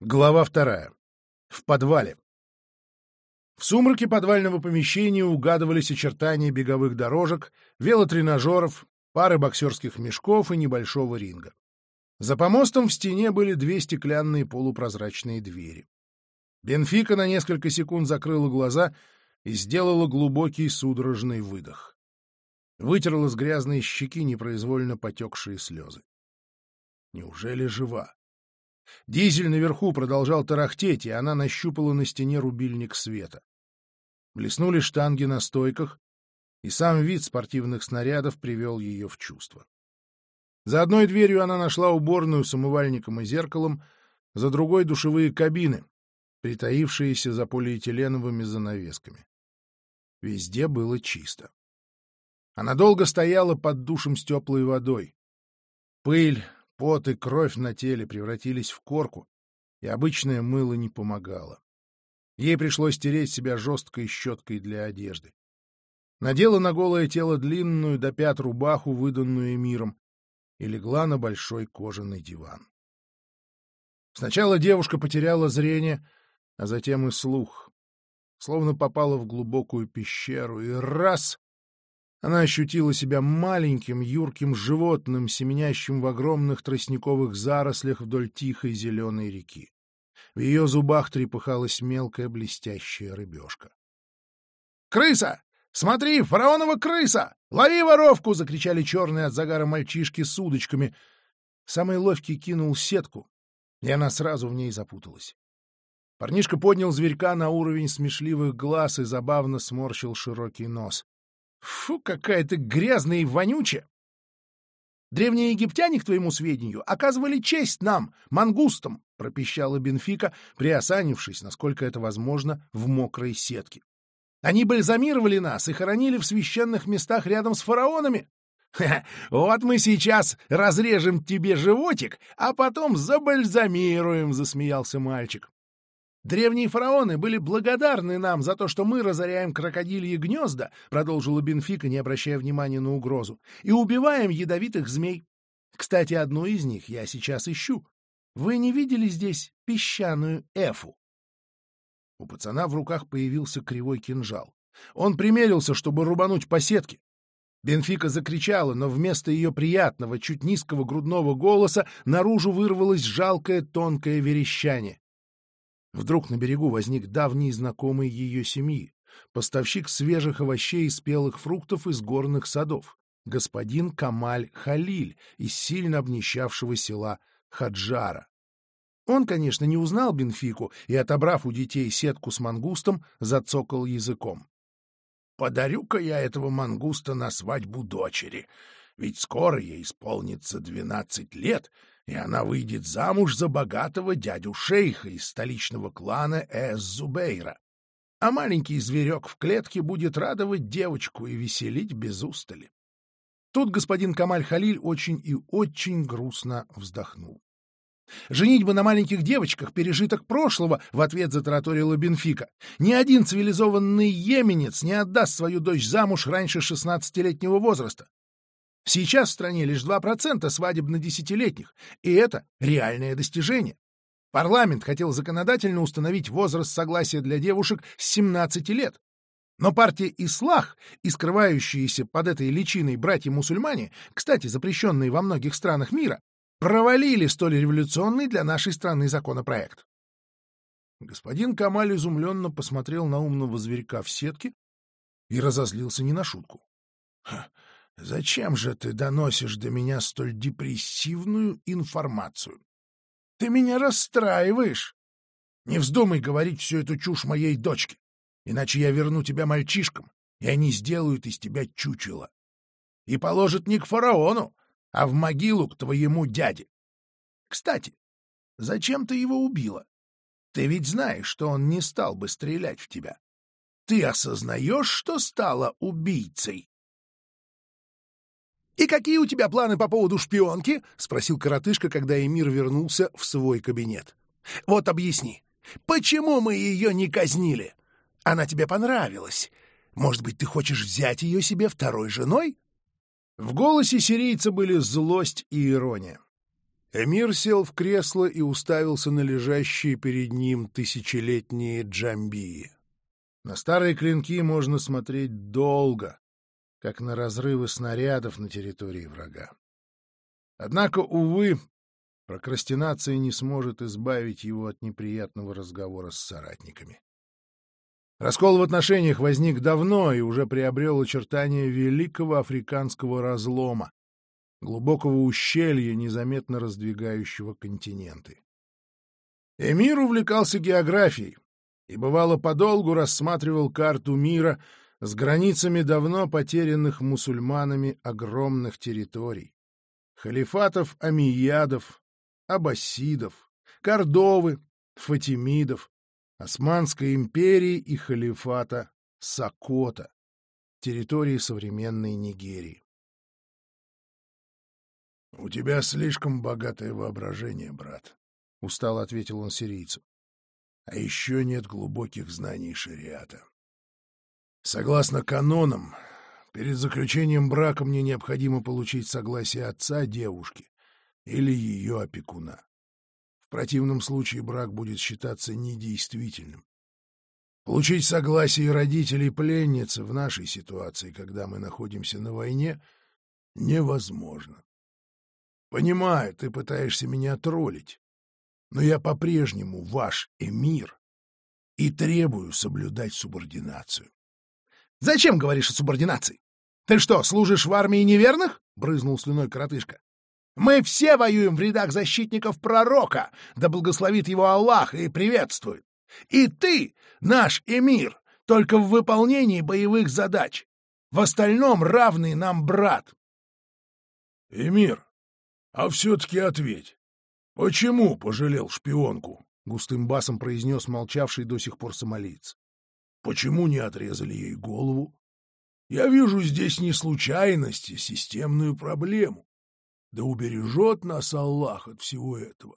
Глава вторая. В подвале. В сумраке подвального помещения угадывались очертания беговых дорожек, велотренажеров, пары боксерских мешков и небольшого ринга. За помостом в стене были две стеклянные полупрозрачные двери. Бенфика на несколько секунд закрыла глаза и сделала глубокий судорожный выдох. Вытерла с грязной щеки непроизвольно потекшие слезы. Неужели жива? Дизель наверху продолжал тарахтеть, и она нащупала на стене рубильник света. Блеснули штанги на стойках, и сам вид спортивных снарядов привел ее в чувство. За одной дверью она нашла уборную с умывальником и зеркалом, за другой — душевые кабины, притаившиеся за полиэтиленовыми занавесками. Везде было чисто. Она долго стояла под душем с теплой водой. Пыль, Пот и кровь на теле превратились в корку, и обычное мыло не помогало. Ей пришлось тереть себя жесткой щеткой для одежды. Надела на голое тело длинную до пят рубаху, выданную миром, и легла на большой кожаный диван. Сначала девушка потеряла зрение, а затем и слух. Словно попала в глубокую пещеру, и раз она ощутила себя маленьким, юрким животным, семенящим в огромных тростниковых зарослях вдоль тихой зеленой реки. В ее зубах трепыхалась мелкая блестящая рыбешка. «Крыса! Смотри, фараонова крыса! Лови воровку!» — закричали черные от загара мальчишки с удочками. Самый ловкий кинул сетку, и она сразу в ней запуталась. Парнишка поднял зверька на уровень смешливых глаз и забавно сморщил широкий нос. Фу, какая ты грязная и вонючая! Древние египтяне, к твоему сведению, оказывали честь нам, мангустам, — пропищала Бенфика, приосанившись, насколько это возможно, в мокрой сетке. Они бальзамировали нас и хоронили в священных местах рядом с фараонами. вот мы сейчас разрежем тебе животик, а потом забальзамируем, — засмеялся мальчик. Древние фараоны были благодарны нам за то, что мы разоряем крокодильи гнезда, продолжила Бенфика, не обращая внимания на угрозу, и убиваем ядовитых змей. Кстати, одну из них я сейчас ищу. Вы не видели здесь песчаную эфу? У пацана в руках появился кривой кинжал. Он примерился, чтобы рубануть по сетке. Бенфика закричала, но вместо ее приятного, чуть низкого грудного голоса наружу вырвалось жалкое тонкое верещание. Вдруг на берегу возник давний знакомый ее семьи, поставщик свежих овощей и спелых фруктов из горных садов, господин Камаль Халиль из сильно обнищавшего села Хаджара. Он, конечно, не узнал Бенфику и, отобрав у детей сетку с мангустом, зацокал языком. «Подарю-ка я этого мангуста на свадьбу дочери, ведь скоро ей исполнится двенадцать лет, и она выйдет замуж за богатого дядю-шейха из столичного клана Эс-Зубейра. А маленький зверек в клетке будет радовать девочку и веселить без устали. Тут господин Камаль Халиль очень и очень грустно вздохнул. «Женитьба на маленьких девочках — пережиток прошлого», — в ответ затараторила Бенфика. «Ни один цивилизованный еменец не отдаст свою дочь замуж раньше шестнадцатилетнего возраста. Сейчас в стране лишь 2% свадебно-десятилетних, и это реальное достижение. Парламент хотел законодательно установить возраст согласия для девушек с 17 лет. Но партия Ислах и скрывающиеся под этой личиной братья-мусульмане, кстати, запрещенные во многих странах мира, провалили столь революционный для нашей страны законопроект. Господин Камаль изумленно посмотрел на умного зверька в сетке и разозлился не на шутку. Зачем же ты доносишь до меня столь депрессивную информацию? Ты меня расстраиваешь. Не вздумай говорить всю эту чушь моей дочке, иначе я верну тебя мальчишкам, и они сделают из тебя чучело. И положат не к фараону, а в могилу к твоему дяде. Кстати, зачем ты его убила? Ты ведь знаешь, что он не стал бы стрелять в тебя. Ты осознаешь, что стала убийцей? «И какие у тебя планы по поводу шпионки?» — спросил коротышка, когда Эмир вернулся в свой кабинет. «Вот объясни, почему мы ее не казнили? Она тебе понравилась. Может быть, ты хочешь взять ее себе второй женой?» В голосе сирийца были злость и ирония. Эмир сел в кресло и уставился на лежащие перед ним тысячелетние джамбии. На старые клинки можно смотреть долго, как на разрывы снарядов на территории врага. Однако, увы, прокрастинация не сможет избавить его от неприятного разговора с соратниками. Раскол в отношениях возник давно и уже приобрел очертания великого африканского разлома, глубокого ущелья, незаметно раздвигающего континенты. Эмир увлекался географией и, бывало, подолгу рассматривал карту мира с границами давно потерянных мусульманами огромных территорий — халифатов амиядов, аббасидов, кордовы, фатимидов, Османской империи и халифата Сокота, территории современной Нигерии. — У тебя слишком богатое воображение, брат, — устало ответил он сирийцу. — А еще нет глубоких знаний шариата. Согласно канонам, перед заключением брака мне необходимо получить согласие отца девушки или ее опекуна. В противном случае брак будет считаться недействительным. Получить согласие родителей пленницы в нашей ситуации, когда мы находимся на войне, невозможно. Понимаю, ты пытаешься меня троллить, но я по-прежнему ваш эмир и требую соблюдать субординацию. — Зачем говоришь о субординации? Ты что, служишь в армии неверных? — брызнул слюной коротышка. — Мы все воюем в рядах защитников пророка, да благословит его Аллах и приветствует. И ты, наш эмир, только в выполнении боевых задач. В остальном равный нам брат. — Эмир, а все-таки ответь, почему пожалел шпионку? — густым басом произнес молчавший до сих пор сомалиец. — Почему не отрезали ей голову? Я вижу здесь не случайность, а системную проблему. Да убережет нас Аллах от всего этого.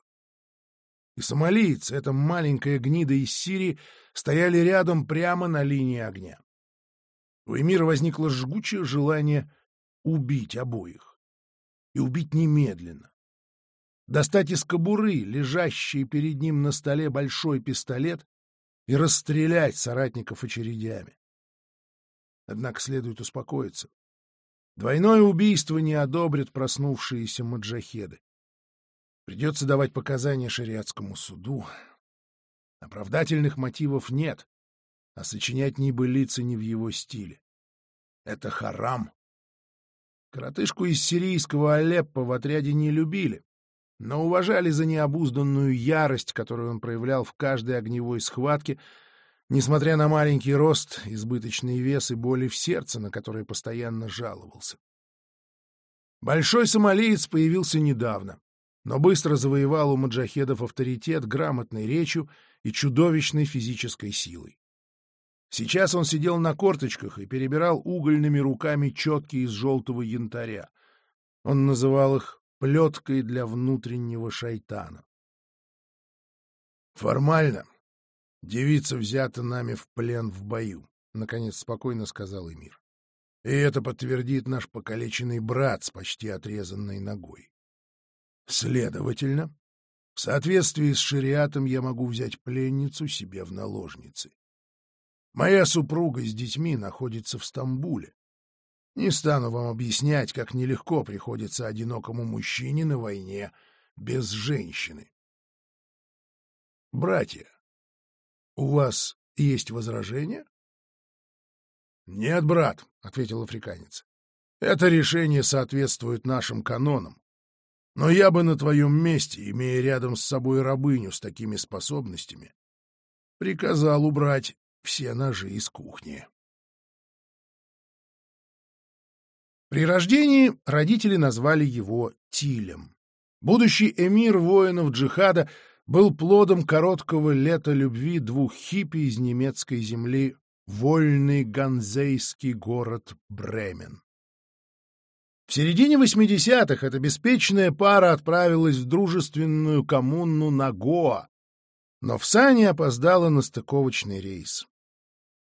И сомалийцы, эта маленькая гнида из Сирии, стояли рядом прямо на линии огня. У Эмира возникло жгучее желание убить обоих и убить немедленно. Достать из кобуры, лежащий перед ним на столе большой пистолет, и расстрелять соратников очередями. Однако следует успокоиться. Двойное убийство не одобрят проснувшиеся маджахеды. Придется давать показания шариатскому суду. Оправдательных мотивов нет, а сочинять небылицы не в его стиле. Это харам. Коротышку из сирийского Алеппо в отряде не любили, но уважали за необузданную ярость, которую он проявлял в каждой огневой схватке, несмотря на маленький рост, избыточный вес и боли в сердце, на которые постоянно жаловался. Большой сомалиец появился недавно, но быстро завоевал у маджахедов авторитет грамотной речью и чудовищной физической силой. Сейчас он сидел на корточках и перебирал угольными руками четки из желтого янтаря. Он называл их плеткой для внутреннего шайтана. «Формально девица взята нами в плен в бою», — наконец спокойно сказал Эмир. «И это подтвердит наш покалеченный брат с почти отрезанной ногой. Следовательно, в соответствии с шариатом я могу взять пленницу себе в наложницы. Моя супруга с детьми находится в Стамбуле. Не стану вам объяснять, как нелегко приходится одинокому мужчине на войне без женщины. Братья, у вас есть возражения? Нет, брат, ответил африканец. Это решение соответствует нашим канонам. Но я бы на твоем месте, имея рядом с собой рабыню с такими способностями, приказал убрать все ножи из кухни. При рождении родители назвали его Тилем. Будущий эмир воинов джихада был плодом короткого лета любви двух хиппи из немецкой земли, вольный ганзейский город Бремен. В середине 80-х эта беспечная пара отправилась в дружественную коммуну на Гоа, но в Сане опоздала на стыковочный рейс.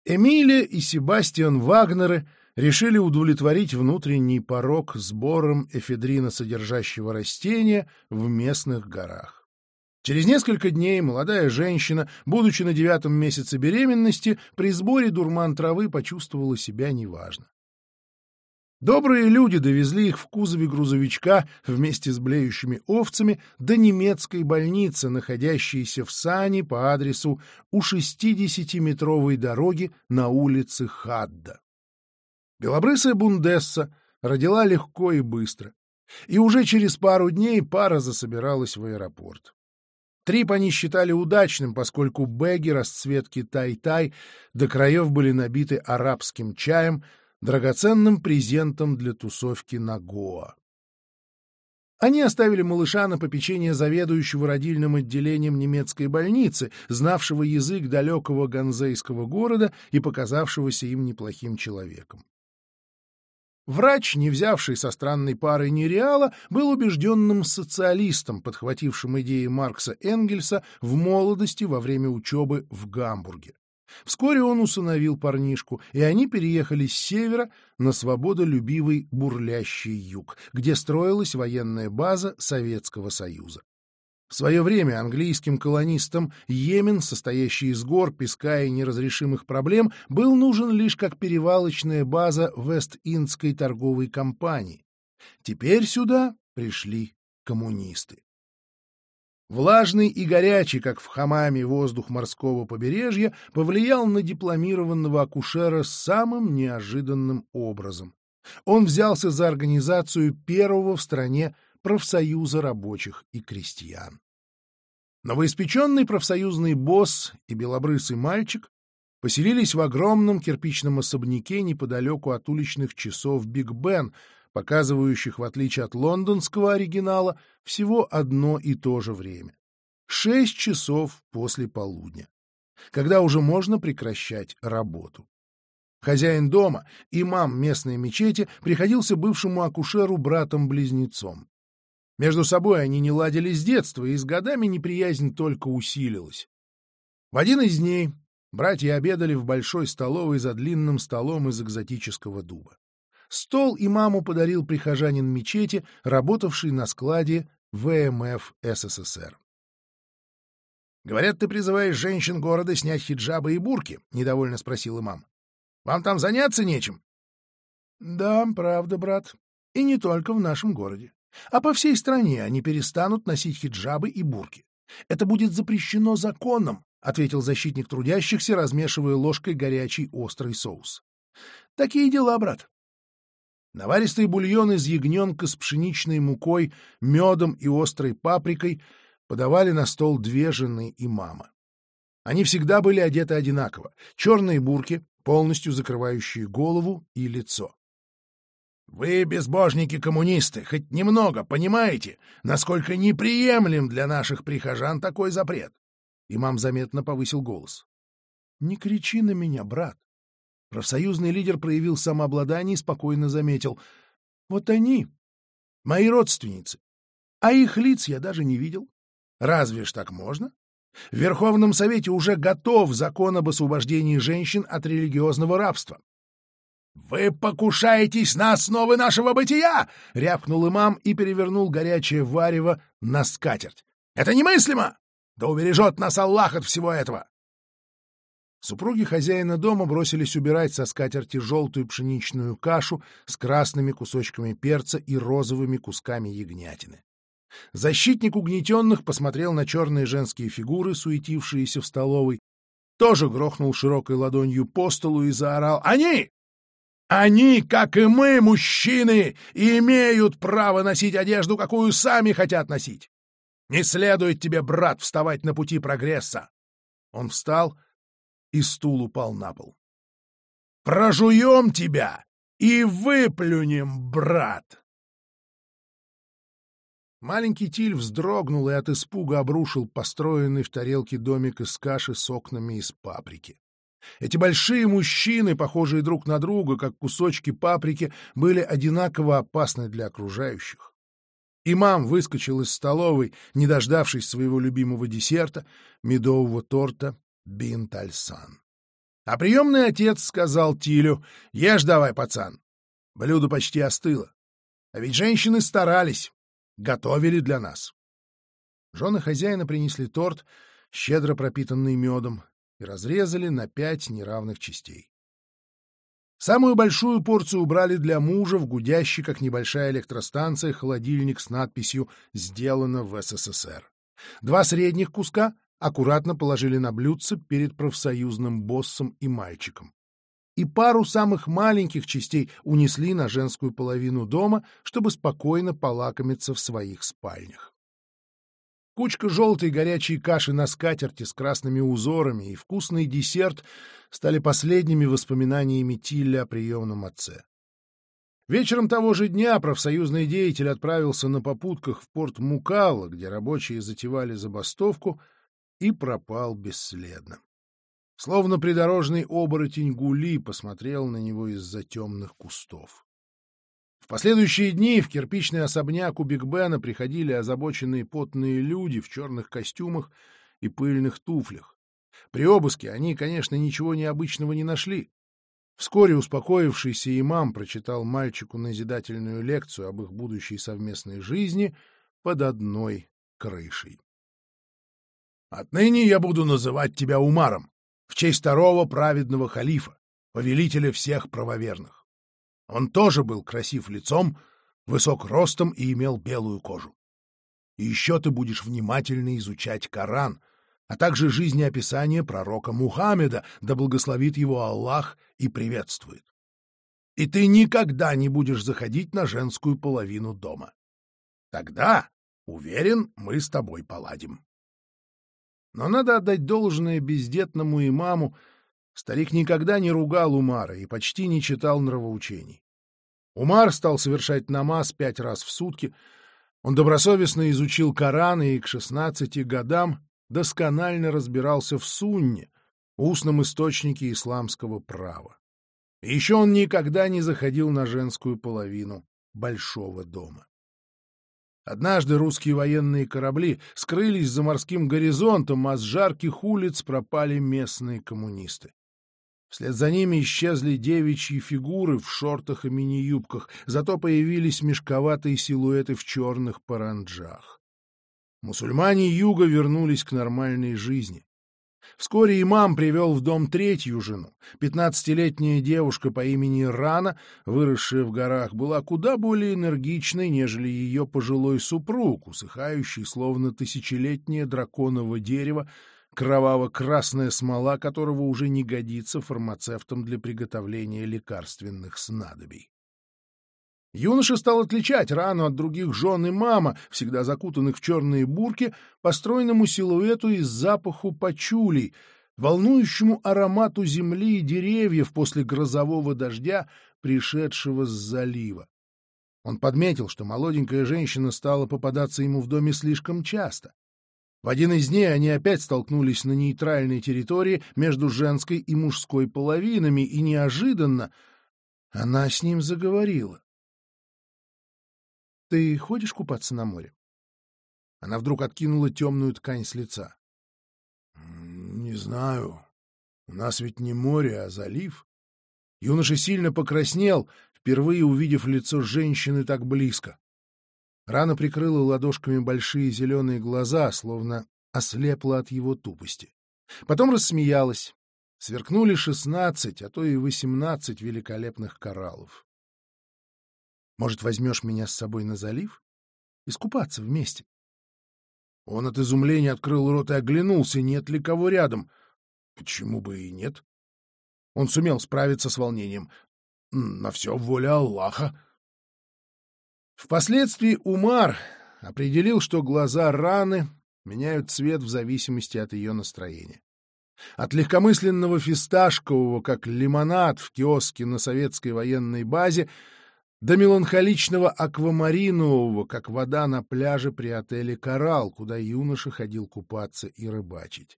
Эмилия и Себастьян Вагнеры решили удовлетворить внутренний порог сбором эфедрина содержащего растения в местных горах. Через несколько дней молодая женщина, будучи на девятом месяце беременности, при сборе дурман травы почувствовала себя неважно. Добрые люди довезли их в кузове грузовичка вместе с блеющими овцами до немецкой больницы, находящейся в Сане по адресу у 60-метровой дороги на улице Хадда. Белобрысая бундесса родила легко и быстро, и уже через пару дней пара засобиралась в аэропорт. Трип они считали удачным, поскольку бэги расцветки тай-тай до краев были набиты арабским чаем, драгоценным презентом для тусовки на Гоа. Они оставили малыша на попечение заведующего родильным отделением немецкой больницы, знавшего язык далекого ганзейского города и показавшегося им неплохим человеком. Врач, не взявший со странной парой нереала, был убежденным социалистом, подхватившим идеи Маркса Энгельса в молодости во время учебы в Гамбурге. Вскоре он усыновил парнишку, и они переехали с севера на свободолюбивый бурлящий юг, где строилась военная база Советского Союза. В свое время английским колонистам Йемен, состоящий из гор, песка и неразрешимых проблем, был нужен лишь как перевалочная база Вест-Индской торговой компании. Теперь сюда пришли коммунисты. Влажный и горячий, как в хамаме, воздух морского побережья повлиял на дипломированного акушера самым неожиданным образом. Он взялся за организацию первого в стране профсоюза рабочих и крестьян. Новоиспеченный профсоюзный босс и белобрысый мальчик поселились в огромном кирпичном особняке неподалеку от уличных часов Биг Бен, показывающих, в отличие от лондонского оригинала, всего одно и то же время — шесть часов после полудня, когда уже можно прекращать работу. Хозяин дома, имам местной мечети, приходился бывшему акушеру братом-близнецом. Между собой они не ладили с детства, и с годами неприязнь только усилилась. В один из дней братья обедали в большой столовой за длинным столом из экзотического дуба. Стол имаму подарил прихожанин мечети, работавший на складе ВМФ СССР. «Говорят, ты призываешь женщин города снять хиджабы и бурки?» — недовольно спросил имам. «Вам там заняться нечем?» «Да, правда, брат. И не только в нашем городе. А по всей стране они перестанут носить хиджабы и бурки. Это будет запрещено законом», — ответил защитник трудящихся, размешивая ложкой горячий острый соус. «Такие дела, брат. Наваристый бульон из ягненка с пшеничной мукой, медом и острой паприкой подавали на стол две жены и мама. Они всегда были одеты одинаково — черные бурки, полностью закрывающие голову и лицо. «Вы, безбожники-коммунисты, хоть немного понимаете, насколько неприемлем для наших прихожан такой запрет?» Имам заметно повысил голос. «Не кричи на меня, брат. Профсоюзный лидер проявил самообладание и спокойно заметил. «Вот они, мои родственницы, а их лиц я даже не видел. Разве ж так можно? В Верховном Совете уже готов закон об освобождении женщин от религиозного рабства. «Вы покушаетесь на основы нашего бытия!» — рявкнул имам и перевернул горячее варево на скатерть. «Это немыслимо! Да убережет нас Аллах от всего этого!» Супруги хозяина дома бросились убирать со скатерти желтую пшеничную кашу с красными кусочками перца и розовыми кусками ягнятины. Защитник угнетенных посмотрел на черные женские фигуры, суетившиеся в столовой, тоже грохнул широкой ладонью по столу и заорал «Они! Они, как и мы, мужчины, имеют право носить одежду, какую сами хотят носить! Не следует тебе, брат, вставать на пути прогресса!» Он встал и стул упал на пол. «Прожуем тебя и выплюнем, брат!» Маленький Тиль вздрогнул и от испуга обрушил построенный в тарелке домик из каши с окнами из паприки. Эти большие мужчины, похожие друг на друга, как кусочки паприки, были одинаково опасны для окружающих. Имам выскочил из столовой, не дождавшись своего любимого десерта, медового торта Бинтальсан. А приемный отец сказал Тилю, «Ешь давай, пацан». Блюдо почти остыло. А ведь женщины старались, готовили для нас. Жены хозяина принесли торт, щедро пропитанный медом, и разрезали на пять неравных частей. Самую большую порцию убрали для мужа в гудящий, как небольшая электростанция, холодильник с надписью «Сделано в СССР». Два средних куска аккуратно положили на блюдце перед профсоюзным боссом и мальчиком. И пару самых маленьких частей унесли на женскую половину дома, чтобы спокойно полакомиться в своих спальнях. Кучка желтой горячей каши на скатерти с красными узорами и вкусный десерт стали последними воспоминаниями Тилля о приемном отце. Вечером того же дня профсоюзный деятель отправился на попутках в порт Мукала, где рабочие затевали забастовку, и пропал бесследно. Словно придорожный оборотень Гули посмотрел на него из-за темных кустов последующие дни в кирпичный особняк у Биг Бена приходили озабоченные потные люди в черных костюмах и пыльных туфлях. При обыске они, конечно, ничего необычного не нашли. Вскоре успокоившийся имам прочитал мальчику назидательную лекцию об их будущей совместной жизни под одной крышей. «Отныне я буду называть тебя Умаром, в честь второго праведного халифа, повелителя всех правоверных. Он тоже был красив лицом, высок ростом и имел белую кожу. И еще ты будешь внимательно изучать Коран, а также жизнеописание пророка Мухаммеда, да благословит его Аллах и приветствует. И ты никогда не будешь заходить на женскую половину дома. Тогда, уверен, мы с тобой поладим. Но надо отдать должное бездетному имаму, Старик никогда не ругал Умара и почти не читал нравоучений. Умар стал совершать намаз пять раз в сутки. Он добросовестно изучил Коран и к шестнадцати годам досконально разбирался в сунне, устном источнике исламского права. И еще он никогда не заходил на женскую половину большого дома. Однажды русские военные корабли скрылись за морским горизонтом, а с жарких улиц пропали местные коммунисты. Вслед за ними исчезли девичьи фигуры в шортах и мини-юбках, зато появились мешковатые силуэты в черных паранджах. Мусульмане юга вернулись к нормальной жизни. Вскоре имам привел в дом третью жену. Пятнадцатилетняя девушка по имени Рана, выросшая в горах, была куда более энергичной, нежели ее пожилой супруг, усыхающий, словно тысячелетнее драконово дерево, кроваво-красная смола которого уже не годится фармацевтам для приготовления лекарственных снадобий. Юноша стал отличать рану от других жен и мама, всегда закутанных в черные бурки, по стройному силуэту и запаху пачулей, волнующему аромату земли и деревьев после грозового дождя, пришедшего с залива. Он подметил, что молоденькая женщина стала попадаться ему в доме слишком часто. В один из дней они опять столкнулись на нейтральной территории между женской и мужской половинами, и неожиданно она с ним заговорила. — Ты ходишь купаться на море? Она вдруг откинула темную ткань с лица. — Не знаю. У нас ведь не море, а залив. Юноша сильно покраснел, впервые увидев лицо женщины так близко. Рана прикрыла ладошками большие зеленые глаза, словно ослепла от его тупости. Потом рассмеялась. Сверкнули шестнадцать, а то и восемнадцать великолепных кораллов. Может, возьмешь меня с собой на залив? Искупаться вместе? Он от изумления открыл рот и оглянулся, нет ли кого рядом. Почему бы и нет? Он сумел справиться с волнением. На все воля Аллаха. Впоследствии Умар определил, что глаза раны меняют цвет в зависимости от ее настроения. От легкомысленного фисташкового, как лимонад в киоске на советской военной базе, до меланхоличного аквамаринового, как вода на пляже при отеле «Коралл», куда юноша ходил купаться и рыбачить.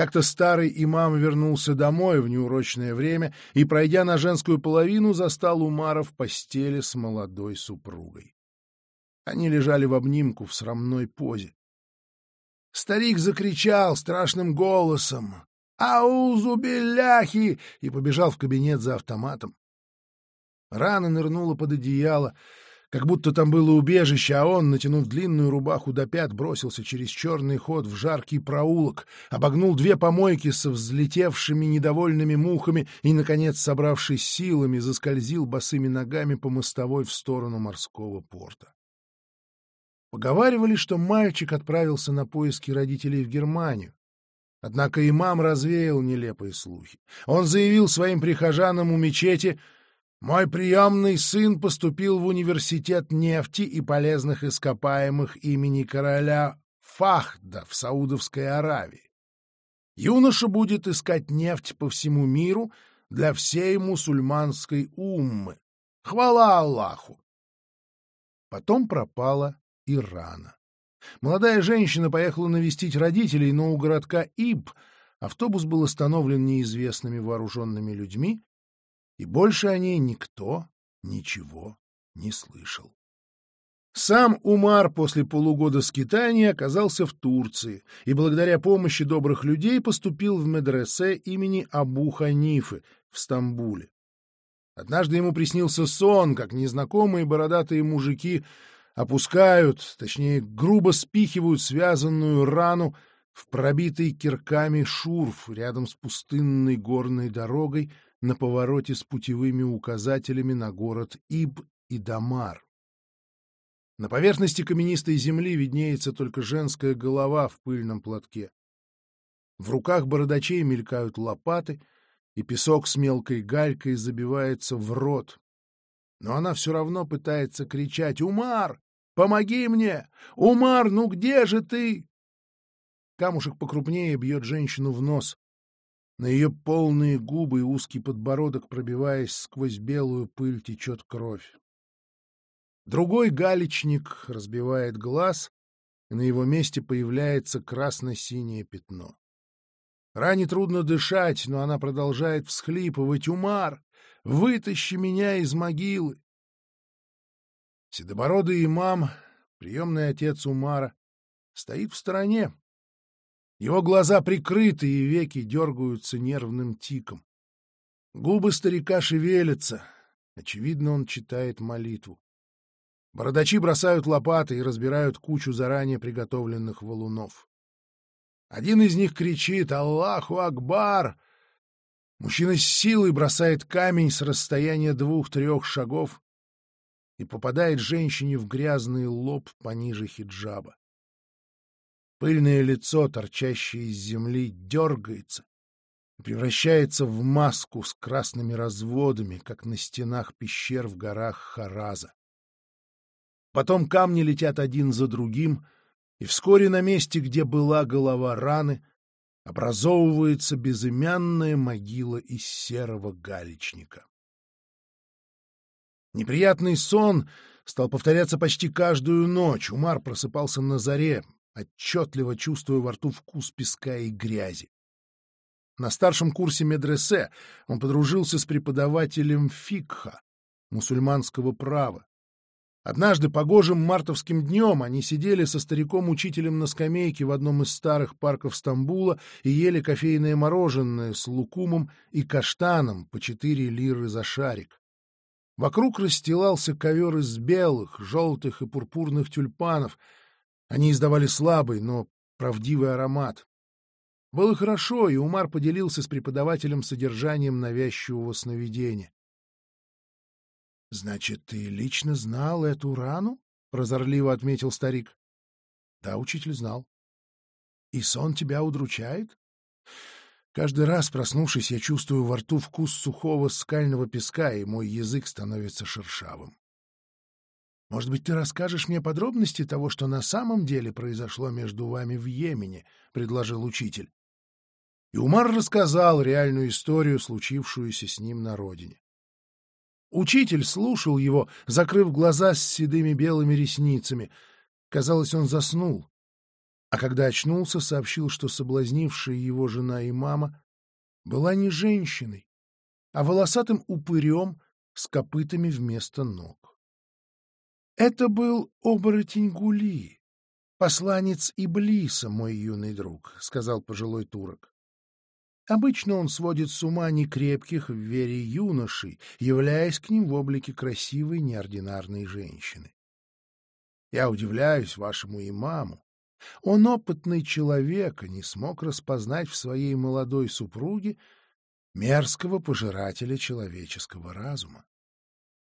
Как-то старый имам вернулся домой в неурочное время и, пройдя на женскую половину, застал Умара в постели с молодой супругой. Они лежали в обнимку в срамной позе. Старик закричал страшным голосом. «Аузу беляхи!» и побежал в кабинет за автоматом. Рана нырнула под одеяло, как будто там было убежище, а он, натянув длинную рубаху до пят, бросился через черный ход в жаркий проулок, обогнул две помойки со взлетевшими недовольными мухами и, наконец, собравшись силами, заскользил босыми ногами по мостовой в сторону морского порта. Поговаривали, что мальчик отправился на поиски родителей в Германию. Однако имам развеял нелепые слухи. Он заявил своим прихожанам у мечети — мой приемный сын поступил в университет нефти и полезных ископаемых имени короля Фахда в Саудовской Аравии. Юноша будет искать нефть по всему миру для всей мусульманской уммы. Хвала Аллаху! Потом пропала Ирана. Молодая женщина поехала навестить родителей, но у городка Иб автобус был остановлен неизвестными вооруженными людьми, и больше о ней никто ничего не слышал. Сам Умар после полугода скитания оказался в Турции и благодаря помощи добрых людей поступил в медресе имени Абу Ханифы в Стамбуле. Однажды ему приснился сон, как незнакомые бородатые мужики опускают, точнее, грубо спихивают связанную рану в пробитый кирками шурф рядом с пустынной горной дорогой — на повороте с путевыми указателями на город Иб и Дамар. На поверхности каменистой земли виднеется только женская голова в пыльном платке. В руках бородачей мелькают лопаты, и песок с мелкой галькой забивается в рот. Но она все равно пытается кричать «Умар! Помоги мне! Умар, ну где же ты?» Камушек покрупнее бьет женщину в нос. На ее полные губы и узкий подбородок, пробиваясь сквозь белую пыль, течет кровь. Другой галечник разбивает глаз, и на его месте появляется красно-синее пятно. Ране трудно дышать, но она продолжает всхлипывать. «Умар! Вытащи меня из могилы!» Седобородый имам, приемный отец Умара, стоит в стороне, его глаза прикрыты, и веки дергаются нервным тиком. Губы старика шевелятся. Очевидно, он читает молитву. Бородачи бросают лопаты и разбирают кучу заранее приготовленных валунов. Один из них кричит «Аллаху Акбар!». Мужчина с силой бросает камень с расстояния двух-трех шагов и попадает женщине в грязный лоб пониже хиджаба. Пыльное лицо, торчащее из земли, дергается превращается в маску с красными разводами, как на стенах пещер в горах Хараза. Потом камни летят один за другим, и вскоре на месте, где была голова раны, образовывается безымянная могила из серого галечника. Неприятный сон стал повторяться почти каждую ночь. Умар просыпался на заре, отчетливо чувствуя во рту вкус песка и грязи. На старшем курсе медресе он подружился с преподавателем фикха, мусульманского права. Однажды погожим мартовским днем они сидели со стариком-учителем на скамейке в одном из старых парков Стамбула и ели кофейное мороженое с лукумом и каштаном по четыре лиры за шарик. Вокруг расстилался ковер из белых, желтых и пурпурных тюльпанов — они издавали слабый, но правдивый аромат. Было хорошо, и Умар поделился с преподавателем содержанием навязчивого сновидения. — Значит, ты лично знал эту рану? — прозорливо отметил старик. — Да, учитель знал. — И сон тебя удручает? Каждый раз, проснувшись, я чувствую во рту вкус сухого скального песка, и мой язык становится шершавым. Может быть, ты расскажешь мне подробности того, что на самом деле произошло между вами в Йемене, — предложил учитель. И Умар рассказал реальную историю, случившуюся с ним на родине. Учитель слушал его, закрыв глаза с седыми белыми ресницами. Казалось, он заснул. А когда очнулся, сообщил, что соблазнившая его жена и мама была не женщиной, а волосатым упырем с копытами вместо ног. Это был оборотень Гули, посланец Иблиса, мой юный друг, — сказал пожилой турок. Обычно он сводит с ума некрепких в вере юношей, являясь к ним в облике красивой неординарной женщины. Я удивляюсь вашему имаму. Он опытный человек и не смог распознать в своей молодой супруге мерзкого пожирателя человеческого разума.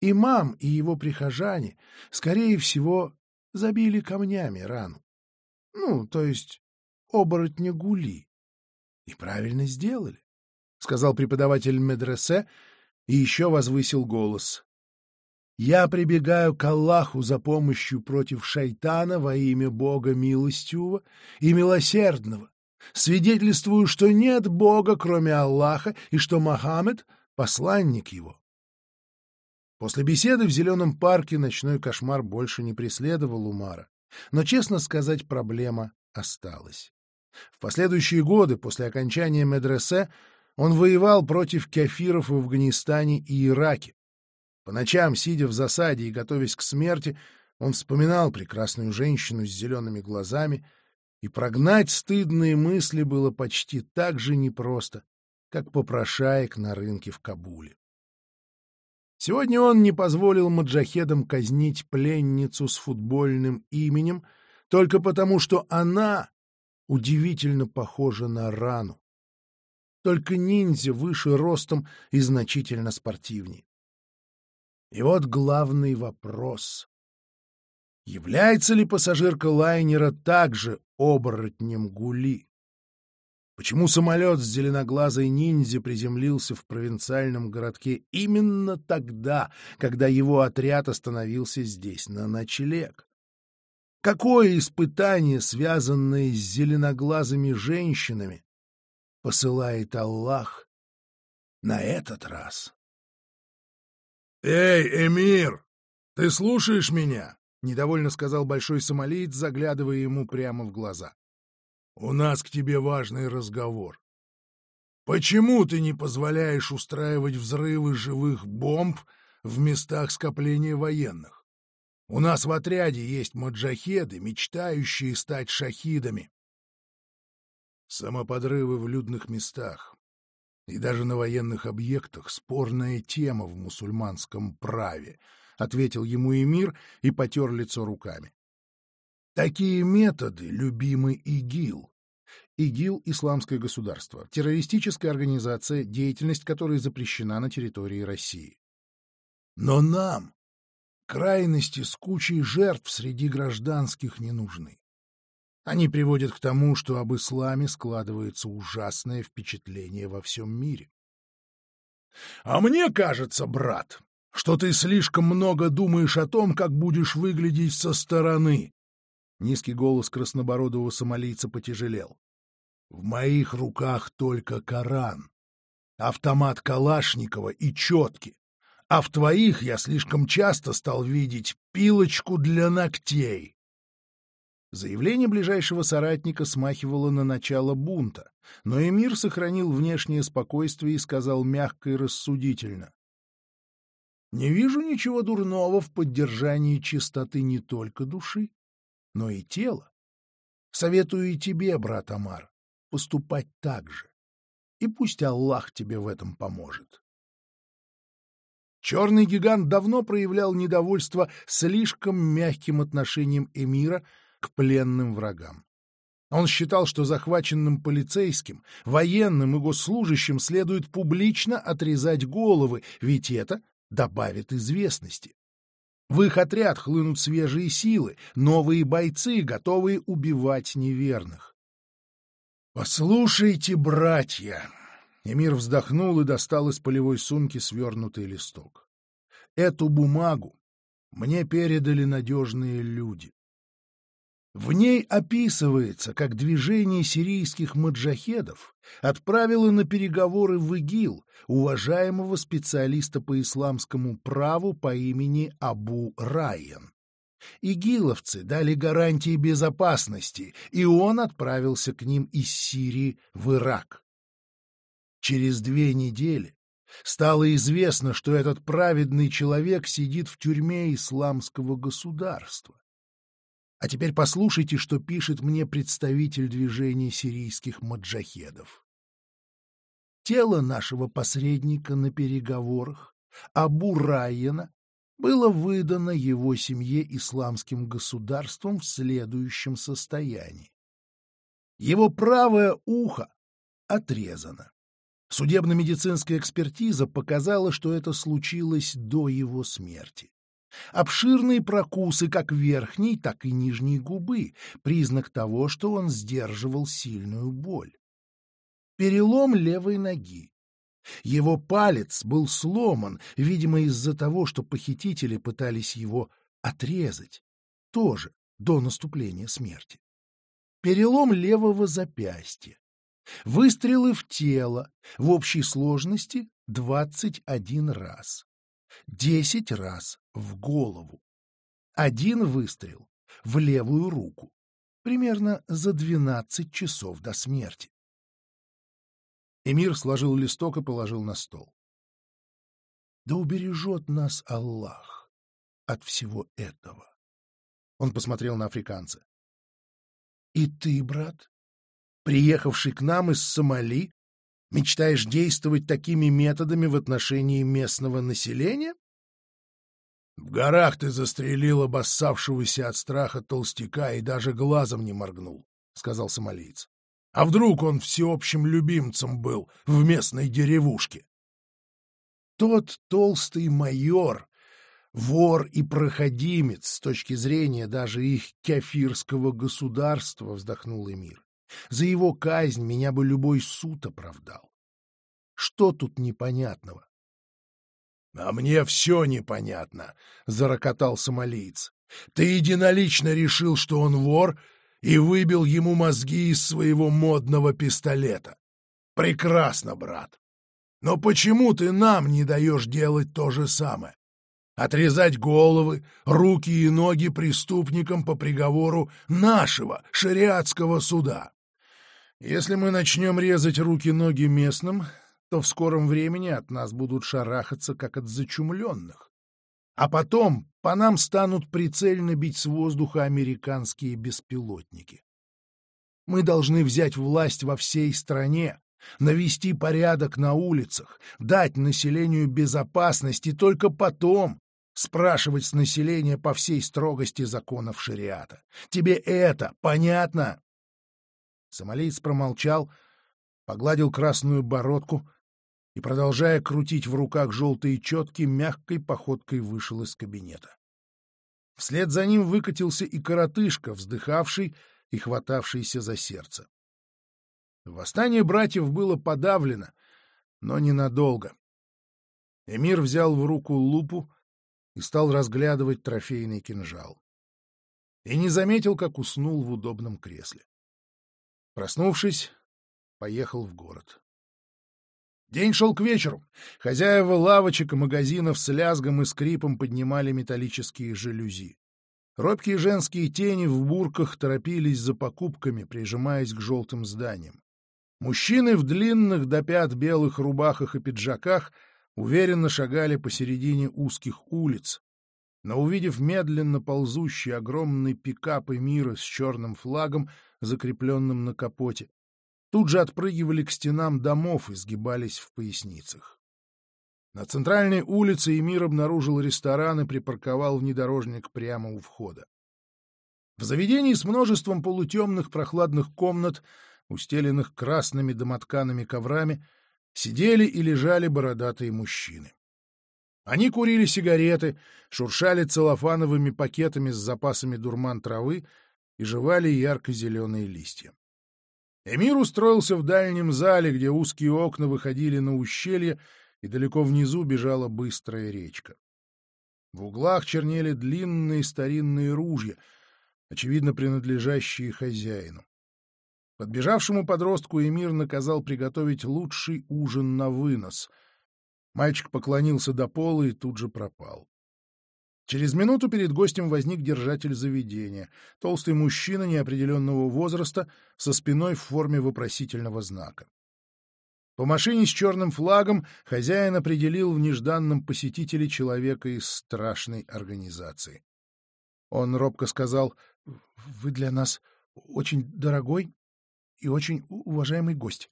Имам и его прихожане, скорее всего, забили камнями рану. Ну, то есть оборотня гули. И правильно сделали, — сказал преподаватель медресе и еще возвысил голос. Я прибегаю к Аллаху за помощью против шайтана во имя Бога милостивого и милосердного. Свидетельствую, что нет Бога, кроме Аллаха, и что Мохаммед — посланник его. После беседы в Зеленом парке ночной кошмар больше не преследовал Умара. Но, честно сказать, проблема осталась. В последующие годы, после окончания медресе, он воевал против кафиров в Афганистане и Ираке. По ночам, сидя в засаде и готовясь к смерти, он вспоминал прекрасную женщину с зелеными глазами, и прогнать стыдные мысли было почти так же непросто, как попрошаек на рынке в Кабуле. Сегодня он не позволил маджахедам казнить пленницу с футбольным именем только потому, что она удивительно похожа на рану. Только ниндзя выше ростом и значительно спортивнее. И вот главный вопрос. Является ли пассажирка лайнера также оборотнем Гули? Почему самолет с зеленоглазой ниндзя приземлился в провинциальном городке именно тогда, когда его отряд остановился здесь на ночлег? Какое испытание, связанное с зеленоглазыми женщинами, посылает Аллах на этот раз? «Эй, Эмир, ты слушаешь меня?» — недовольно сказал большой сомалиец, заглядывая ему прямо в глаза. У нас к тебе важный разговор. Почему ты не позволяешь устраивать взрывы живых бомб в местах скопления военных? У нас в отряде есть маджахеды, мечтающие стать шахидами. Самоподрывы в людных местах и даже на военных объектах — спорная тема в мусульманском праве, — ответил ему эмир и потер лицо руками. Такие методы любимы ИГИЛ. ИГИЛ – Исламское государство, террористическая организация, деятельность которой запрещена на территории России. Но нам крайности с кучей жертв среди гражданских не нужны. Они приводят к тому, что об исламе складывается ужасное впечатление во всем мире. А мне кажется, брат, что ты слишком много думаешь о том, как будешь выглядеть со стороны, Низкий голос краснобородого сомалийца потяжелел. «В моих руках только Коран, автомат Калашникова и четки, а в твоих я слишком часто стал видеть пилочку для ногтей». Заявление ближайшего соратника смахивало на начало бунта, но эмир сохранил внешнее спокойствие и сказал мягко и рассудительно. «Не вижу ничего дурного в поддержании чистоты не только души, но и тело. Советую и тебе, брат Амар, поступать так же. И пусть Аллах тебе в этом поможет. Черный гигант давно проявлял недовольство слишком мягким отношением эмира к пленным врагам. Он считал, что захваченным полицейским, военным и госслужащим следует публично отрезать головы, ведь это добавит известности. В их отряд хлынут свежие силы, новые бойцы, готовые убивать неверных. «Послушайте, братья!» Эмир вздохнул и достал из полевой сумки свернутый листок. «Эту бумагу мне передали надежные люди. В ней описывается, как движение сирийских маджахедов отправило на переговоры в ИГИЛ уважаемого специалиста по исламскому праву по имени Абу Райен. Игиловцы дали гарантии безопасности, и он отправился к ним из Сирии в Ирак. Через две недели стало известно, что этот праведный человек сидит в тюрьме исламского государства. А теперь послушайте, что пишет мне представитель движения сирийских маджахедов. Тело нашего посредника на переговорах, Абу Райена, было выдано его семье исламским государством в следующем состоянии. Его правое ухо отрезано. Судебно-медицинская экспертиза показала, что это случилось до его смерти. Обширные прокусы как верхней, так и нижней губы — признак того, что он сдерживал сильную боль. Перелом левой ноги. Его палец был сломан, видимо, из-за того, что похитители пытались его отрезать, тоже до наступления смерти. Перелом левого запястья. Выстрелы в тело в общей сложности 21 раз. 10 раз в голову. Один выстрел в левую руку. Примерно за 12 часов до смерти. Эмир сложил листок и положил на стол. Да убережет нас Аллах от всего этого. Он посмотрел на африканца. И ты, брат, приехавший к нам из Сомали, мечтаешь действовать такими методами в отношении местного населения? В горах ты застрелил обоссавшегося от страха толстяка и даже глазом не моргнул, — сказал сомалиец. А вдруг он всеобщим любимцем был в местной деревушке? Тот толстый майор, вор и проходимец с точки зрения даже их кефирского государства, вздохнул Эмир. За его казнь меня бы любой суд оправдал. Что тут непонятного? — А мне все непонятно, — зарокотал сомалиец. — Ты единолично решил, что он вор, и выбил ему мозги из своего модного пистолета. Прекрасно, брат. Но почему ты нам не даешь делать то же самое? Отрезать головы, руки и ноги преступникам по приговору нашего шариатского суда. Если мы начнем резать руки-ноги местным, то в скором времени от нас будут шарахаться, как от зачумленных. А потом по нам станут прицельно бить с воздуха американские беспилотники. Мы должны взять власть во всей стране, навести порядок на улицах, дать населению безопасность и только потом спрашивать с населения по всей строгости законов шариата. Тебе это понятно? Сомалиец промолчал, погладил красную бородку и, продолжая крутить в руках желтые четки, мягкой походкой вышел из кабинета. Вслед за ним выкатился и коротышка, вздыхавший и хватавшийся за сердце. Восстание братьев было подавлено, но ненадолго. Эмир взял в руку лупу и стал разглядывать трофейный кинжал. И не заметил, как уснул в удобном кресле. Проснувшись, поехал в город. День шел к вечеру. Хозяева лавочек и магазинов с лязгом и скрипом поднимали металлические жалюзи. Робкие женские тени в бурках торопились за покупками, прижимаясь к желтым зданиям. Мужчины в длинных до пят белых рубахах и пиджаках уверенно шагали посередине узких улиц, но, увидев медленно ползущий огромный пикап мира с черным флагом, закрепленным на капоте. Тут же отпрыгивали к стенам домов и сгибались в поясницах. На центральной улице Эмир обнаружил ресторан и припарковал внедорожник прямо у входа. В заведении с множеством полутемных прохладных комнат, устеленных красными домоткаными коврами, сидели и лежали бородатые мужчины. Они курили сигареты, шуршали целлофановыми пакетами с запасами дурман травы и жевали ярко-зеленые листья. Эмир устроился в дальнем зале, где узкие окна выходили на ущелье, и далеко внизу бежала быстрая речка. В углах чернели длинные старинные ружья, очевидно, принадлежащие хозяину. Подбежавшему подростку Эмир наказал приготовить лучший ужин на вынос. Мальчик поклонился до пола и тут же пропал. Через минуту перед гостем возник держатель заведения, толстый мужчина неопределенного возраста со спиной в форме вопросительного знака. По машине с черным флагом хозяин определил в нежданном посетителе человека из страшной организации. Он робко сказал, «Вы для нас очень дорогой и очень уважаемый гость.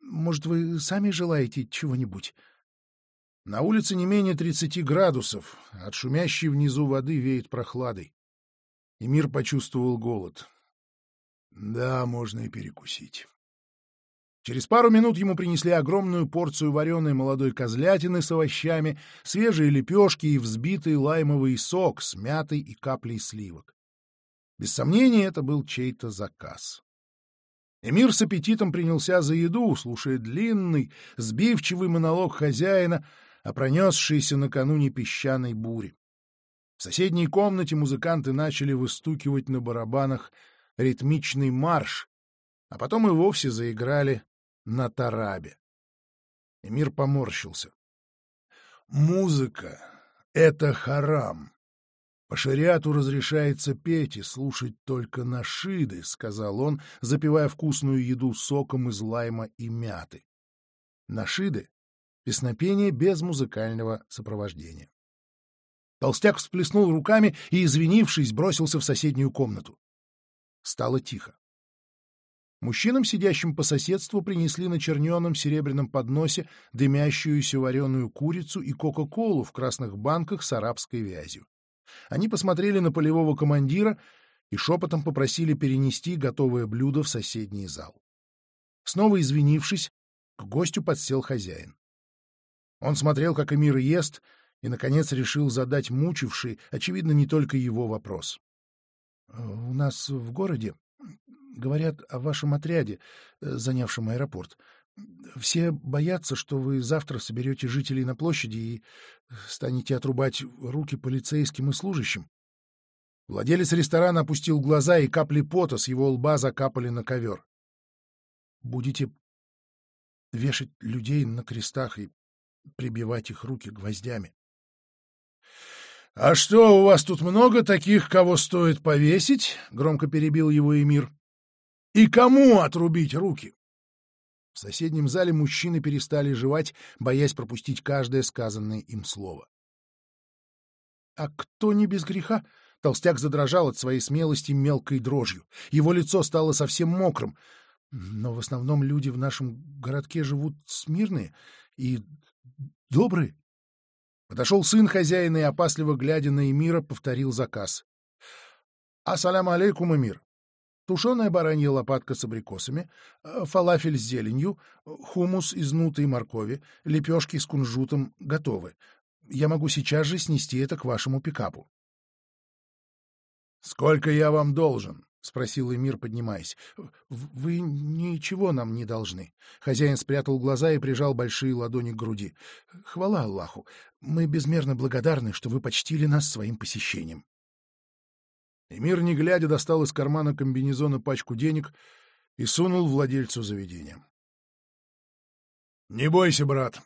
Может, вы сами желаете чего-нибудь? На улице не менее тридцати градусов, от шумящей внизу воды веет прохладой. Эмир почувствовал голод. Да, можно и перекусить. Через пару минут ему принесли огромную порцию вареной молодой козлятины с овощами, свежие лепешки и взбитый лаймовый сок с мятой и каплей сливок. Без сомнения, это был чей-то заказ. Эмир с аппетитом принялся за еду, слушая длинный, сбивчивый монолог хозяина о пронесшейся накануне песчаной буре. В соседней комнате музыканты начали выстукивать на барабанах ритмичный марш, а потом и вовсе заиграли на тарабе. Эмир поморщился. «Музыка — это харам. По шариату разрешается петь и слушать только нашиды», — сказал он, запивая вкусную еду соком из лайма и мяты. Нашиды — песнопение без музыкального сопровождения. Толстяк всплеснул руками и, извинившись, бросился в соседнюю комнату. Стало тихо. Мужчинам, сидящим по соседству, принесли на черненом серебряном подносе дымящуюся вареную курицу и кока-колу в красных банках с арабской вязью. Они посмотрели на полевого командира и шепотом попросили перенести готовое блюдо в соседний зал. Снова извинившись, к гостю подсел хозяин. Он смотрел, как Эмир ест, и, наконец, решил задать мучивший, очевидно, не только его вопрос. — У нас в городе Говорят о вашем отряде, э, занявшем аэропорт. Все боятся, что вы завтра соберете жителей на площади и станете отрубать руки полицейским и служащим. Владелец ресторана опустил глаза, и капли пота с его лба закапали на ковер. Будете вешать людей на крестах и прибивать их руки гвоздями. — А что, у вас тут много таких, кого стоит повесить? — громко перебил его Эмир. И кому отрубить руки? В соседнем зале мужчины перестали жевать, боясь пропустить каждое сказанное им слово. — А кто не без греха? Толстяк задрожал от своей смелости мелкой дрожью. Его лицо стало совсем мокрым. Но в основном люди в нашем городке живут смирные и добрые. Подошел сын хозяина и, опасливо глядя на Эмира, повторил заказ. — Ассаляму алейкум, Эмир тушеная баранья лопатка с абрикосами, э, фалафель с зеленью, хумус из нуты и моркови, лепешки с кунжутом готовы. Я могу сейчас же снести это к вашему пикапу. — Сколько я вам должен? — спросил Эмир, поднимаясь. — Вы ничего нам не должны. Хозяин спрятал глаза и прижал большие ладони к груди. — Хвала Аллаху! Мы безмерно благодарны, что вы почтили нас своим посещением. Эмир, не глядя, достал из кармана комбинезона пачку денег и сунул владельцу заведения. — Не бойся, брат.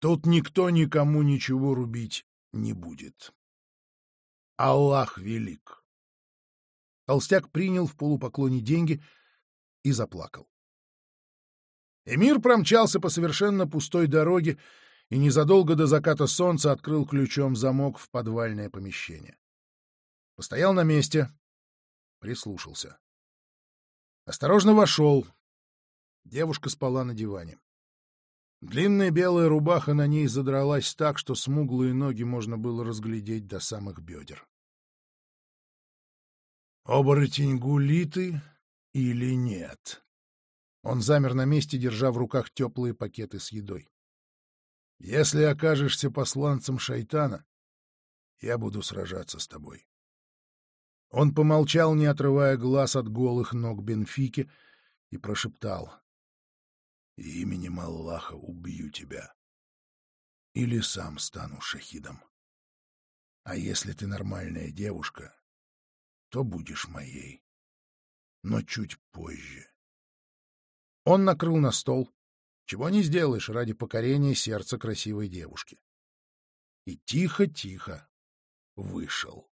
Тут никто никому ничего рубить не будет. Аллах велик. Толстяк принял в полупоклоне деньги и заплакал. Эмир промчался по совершенно пустой дороге и незадолго до заката солнца открыл ключом замок в подвальное помещение. Постоял на месте, прислушался. Осторожно вошел. Девушка спала на диване. Длинная белая рубаха на ней задралась так, что смуглые ноги можно было разглядеть до самых бедер. Оборотень гулиты или нет? Он замер на месте, держа в руках теплые пакеты с едой. Если окажешься посланцем шайтана, я буду сражаться с тобой. Он помолчал, не отрывая глаз от голых ног Бенфики, и прошептал. «Именем Аллаха убью тебя. Или сам стану шахидом. А если ты нормальная девушка, то будешь моей. Но чуть позже». Он накрыл на стол. Чего не сделаешь ради покорения сердца красивой девушки. И тихо-тихо вышел.